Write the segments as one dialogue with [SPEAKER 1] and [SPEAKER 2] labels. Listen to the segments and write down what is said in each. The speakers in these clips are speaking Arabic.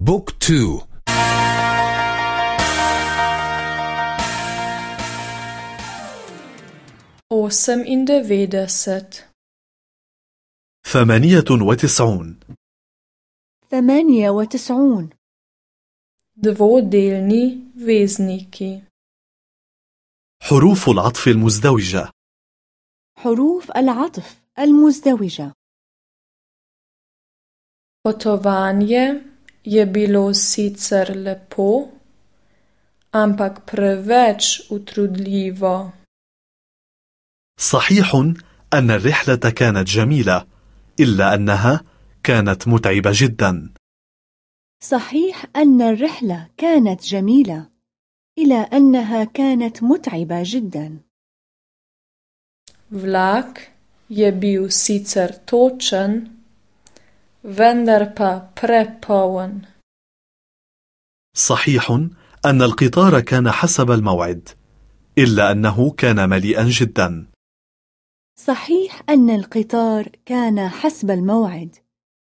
[SPEAKER 1] Book two. Osemindevetdeset
[SPEAKER 2] ثمانية وتسعون.
[SPEAKER 3] ثمانية وتسعون.
[SPEAKER 1] Dvodelni vezniki.
[SPEAKER 2] حروف العطف المزدوجة.
[SPEAKER 3] حروف العطف المزدوجة.
[SPEAKER 1] Potovanje. Je bilo sicer lepo, ampak preveč utrudljivo.
[SPEAKER 2] صحيح أن الرحلة كانت جميلة إلا أنها كانت متعبة جدا
[SPEAKER 3] صحيح أن الرحلة كانت جميلة إلى أنها كانت متعبة جدا
[SPEAKER 1] Vlak je bil sicer točen, vendar pa prepoln.
[SPEAKER 2] صحيح أن القطار كان حسب الموعد إلا أنه كان مليئا جدا
[SPEAKER 3] صحيح أن القطار كان حسب الموعد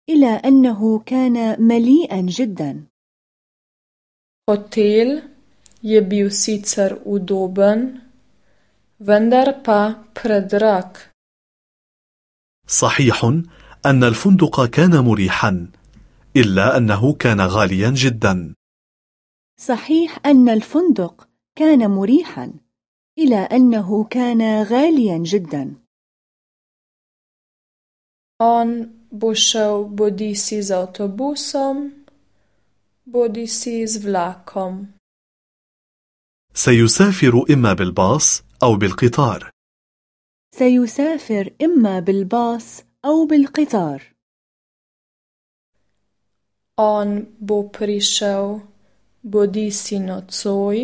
[SPEAKER 3] إلى أنه كان مليئا جدا
[SPEAKER 1] je bil sicer udoben, vendar pa predrag.
[SPEAKER 2] صحيح أن الفندق كان مريحا إلا أنه كان غاليا جدا.
[SPEAKER 3] صحيح أن الفندق كان مريحا إلى أنه كان غاليا جدا.
[SPEAKER 1] On bo šel bodisi z avtobusom, bodisi z vlakom.
[SPEAKER 2] سيسافر إما بالباص أو بالقطار.
[SPEAKER 3] سيسافر إما بالباص أو بالقطار
[SPEAKER 1] On bo prišel bodisi nocoj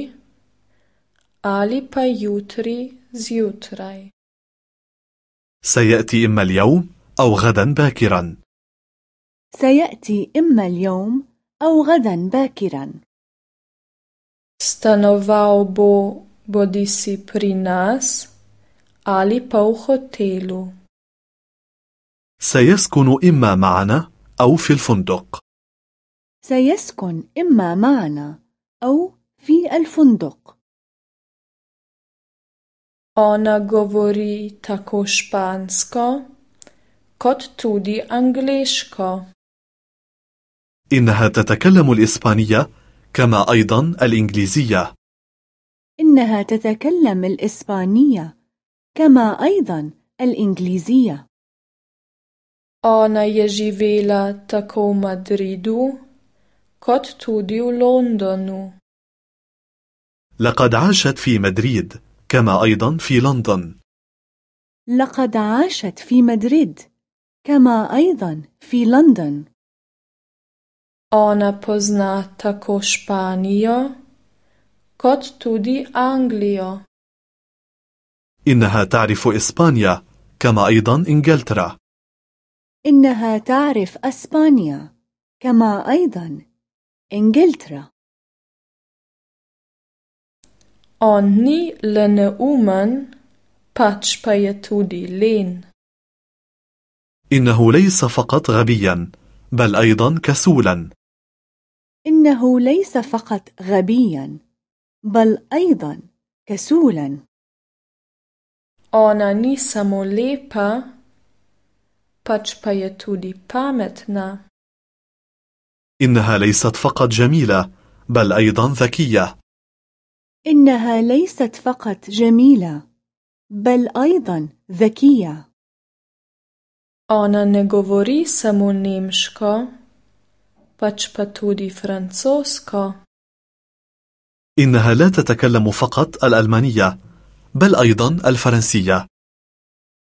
[SPEAKER 1] ali pa jutri zjutraj.
[SPEAKER 2] سيأتي إما اليوم أو غدا باكرا
[SPEAKER 3] سيأتي إما اليوم أو غدا باكرا
[SPEAKER 1] Stanoval bo bodisi pri nas ali pa v hotelu.
[SPEAKER 2] سيسكن إما معنا أو في الفندق.
[SPEAKER 3] سيسكن إما معنا أو في الفندق.
[SPEAKER 1] Ona govori tako špansko kot tudi angleško.
[SPEAKER 2] إنها تتكلم الإسبانية كما أيضا الإنجليزية.
[SPEAKER 3] إنها تتكلم الإسبانية كما أيضا الإنجليزية.
[SPEAKER 1] Ona je živela tako v Madridu kot tudi v Londonu.
[SPEAKER 2] لقد عاشت في مدريد كما أيضا في لندن
[SPEAKER 3] لقد عاشت في مدريد كما أيضا في لندن
[SPEAKER 1] Ona pozna tako Španijo kot tudi Anglijo.
[SPEAKER 2] إنها تعرف إسبانيا كما أيضا إنجلترا
[SPEAKER 3] إنها تعرف أسبانيا كما أيضا إنجلترا.
[SPEAKER 1] Neumen, pač pa je tudi len.
[SPEAKER 2] إنه ليس فقط غبيا بل أيضا كسولا.
[SPEAKER 3] إنه ليس فقط غبيا بل أيضا كسولا.
[SPEAKER 1] Ona ni samo lepa, pač pa je tudi pametna.
[SPEAKER 2] إنها ليست فقط جميلة بل أيضا ذكية
[SPEAKER 3] إنها ليست فقط جميلة بل أيضا ذكية
[SPEAKER 1] Ona ne govori samo nemško, pač pa tudi francosko.
[SPEAKER 2] إنها لا تتكلم فقط الألمانية بل أيضا الفرنسية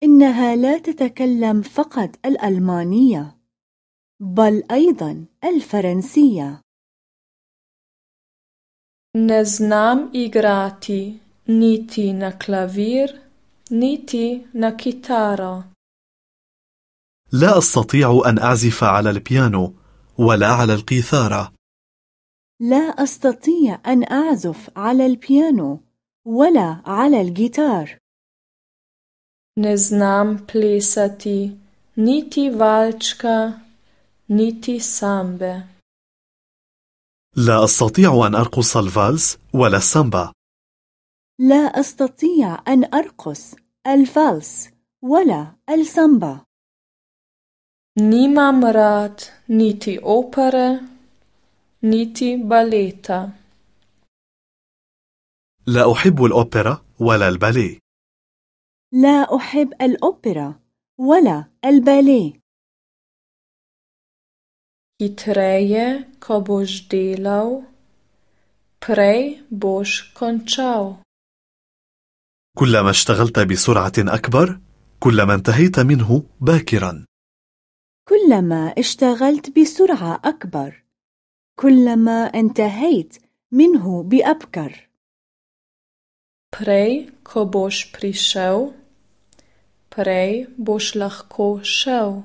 [SPEAKER 3] إنها لا تتكلم فقط الألمانية بل أيضا الفرنسية.
[SPEAKER 1] Ne znam igrati niti na klavir, niti na kitaro.
[SPEAKER 2] لا أستطيع أن أعزف على البيانو ولا على القيثارة.
[SPEAKER 3] لا أستطيع أن أعزف على البيانو ولا على الجيتار.
[SPEAKER 1] Ne znam plesati niti valčka, niti sambe.
[SPEAKER 2] لا أستطيع أن أرقص الفالس ولا السامبا.
[SPEAKER 3] لا أستطيع أن أرقص الفالس ولا السامبا.
[SPEAKER 1] Nimam rad niti opere, niti baleta.
[SPEAKER 2] لا أحب الأوبرا ولا الباليه.
[SPEAKER 3] لا أحب الأوبرا ولا الباليه.
[SPEAKER 1] Hitreje, ko boš delal, prej boš končal.
[SPEAKER 2] كلما اشتغلت بسرعة أكبر كلما انتهيت منه باكرا
[SPEAKER 3] كلما اشتغلت بسرعة أكبر كلما انتهيت منه بأبكر
[SPEAKER 1] Prej, ko boš prišel, prej boš lahko šel.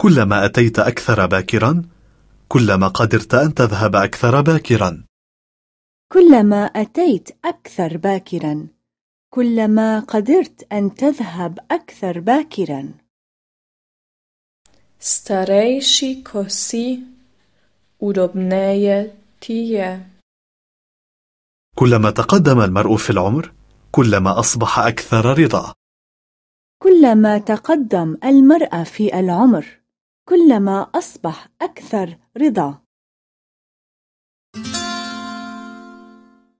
[SPEAKER 2] كلما أتيت أكثر باكرا كلما قدرت أن تذهب أكثر باكرا
[SPEAKER 3] كلما أتيت أكثر باكرا كلما قدرت أن تذهب أكثر باكرا
[SPEAKER 1] udobneje ti je.
[SPEAKER 2] كلما تقدم المرء في العمر كلما أصبح أكثر رضا
[SPEAKER 3] كلما تقدم المرأة في العمر كلما أصبح أكثر رضا.